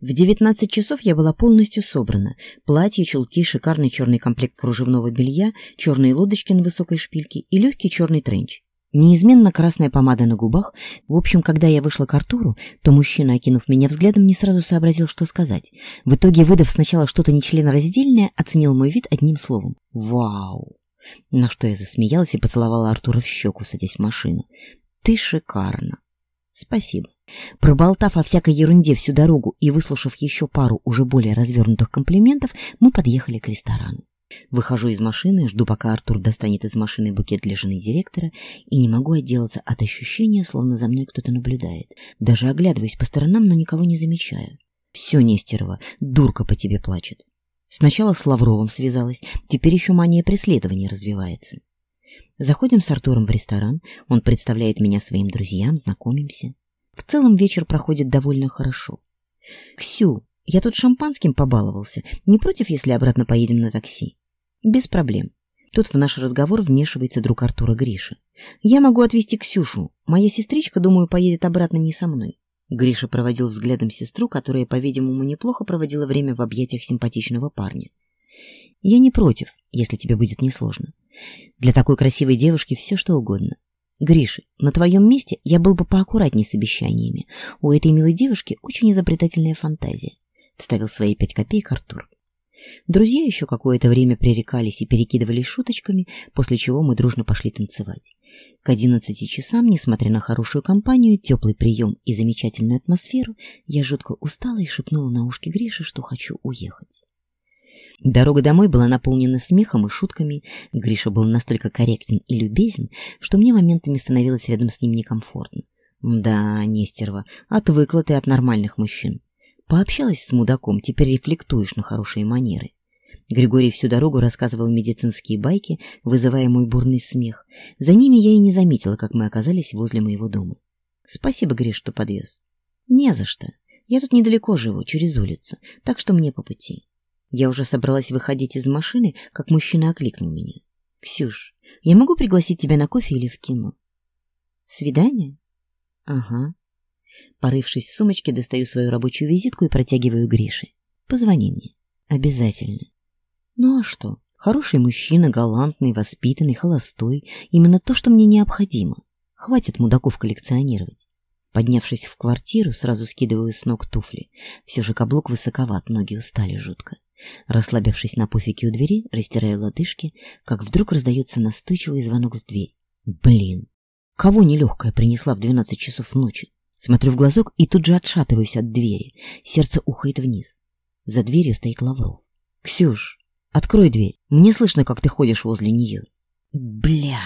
В 19 часов я была полностью собрана. Платье, чулки, шикарный черный комплект кружевного белья, черные лодочки на высокой шпильке и легкий черный тренч. Неизменно красная помада на губах. В общем, когда я вышла к Артуру, то мужчина, окинув меня взглядом, не сразу сообразил, что сказать. В итоге, выдав сначала что-то нечленораздельное, оценил мой вид одним словом. «Вау!» На что я засмеялась и поцеловала Артура в щеку, садясь в машину. «Ты шикарно!» «Спасибо!» Проболтав о всякой ерунде всю дорогу и выслушав еще пару уже более развернутых комплиментов, мы подъехали к ресторану. Выхожу из машины, жду, пока Артур достанет из машины букет для жены директора, и не могу отделаться от ощущения, словно за мной кто-то наблюдает. Даже оглядываюсь по сторонам, но никого не замечаю. Все, Нестерова, дурка по тебе плачет. Сначала с Лавровым связалась, теперь еще мания преследования развивается. Заходим с Артуром в ресторан, он представляет меня своим друзьям, знакомимся. В целом вечер проходит довольно хорошо. «Ксю, я тут шампанским побаловался. Не против, если обратно поедем на такси?» «Без проблем». Тут в наш разговор вмешивается друг Артура Гриша. «Я могу отвезти Ксюшу. Моя сестричка, думаю, поедет обратно не со мной». Гриша проводил взглядом сестру, которая, по-видимому, неплохо проводила время в объятиях симпатичного парня. «Я не против, если тебе будет несложно. Для такой красивой девушки все что угодно. Гриша, на твоем месте я был бы поаккуратнее с обещаниями. У этой милой девушки очень изобретательная фантазия», — вставил свои пять копеек Артур. Друзья еще какое-то время пререкались и перекидывались шуточками, после чего мы дружно пошли танцевать. К одиннадцати часам, несмотря на хорошую компанию, теплый прием и замечательную атмосферу, я жутко устала и шепнула на ушки Грише, что хочу уехать. Дорога домой была наполнена смехом и шутками. Гриша был настолько корректен и любезен, что мне моментами становилось рядом с ним некомфортно. Да, Нестерова, отвыкла ты от нормальных мужчин. Пообщалась с мудаком, теперь рефлектуешь на хорошие манеры. Григорий всю дорогу рассказывал медицинские байки, вызывая мой бурный смех. За ними я и не заметила, как мы оказались возле моего дома. Спасибо, Гриш, что подвез. Не за что. Я тут недалеко живу, через улицу, так что мне по пути. Я уже собралась выходить из машины, как мужчина окликнул меня. «Ксюш, я могу пригласить тебя на кофе или в кино?» «Свидание?» «Ага». Порывшись в сумочке, достаю свою рабочую визитку и протягиваю Грише. «Позвони мне. Обязательно». «Ну а что? Хороший мужчина, галантный, воспитанный, холостой. Именно то, что мне необходимо. Хватит мудаков коллекционировать». Поднявшись в квартиру, сразу скидываю с ног туфли. Все же каблук высоковат, ноги устали жутко. Расслабившись на пуфике у двери, растираю лодыжки, как вдруг раздается настойчивый звонок в дверь. Блин, кого нелегкая принесла в двенадцать часов ночи? Смотрю в глазок и тут же отшатываюсь от двери. Сердце ухает вниз. За дверью стоит Лавров. «Ксюш, открой дверь. Мне слышно, как ты ходишь возле нее». «Бля!»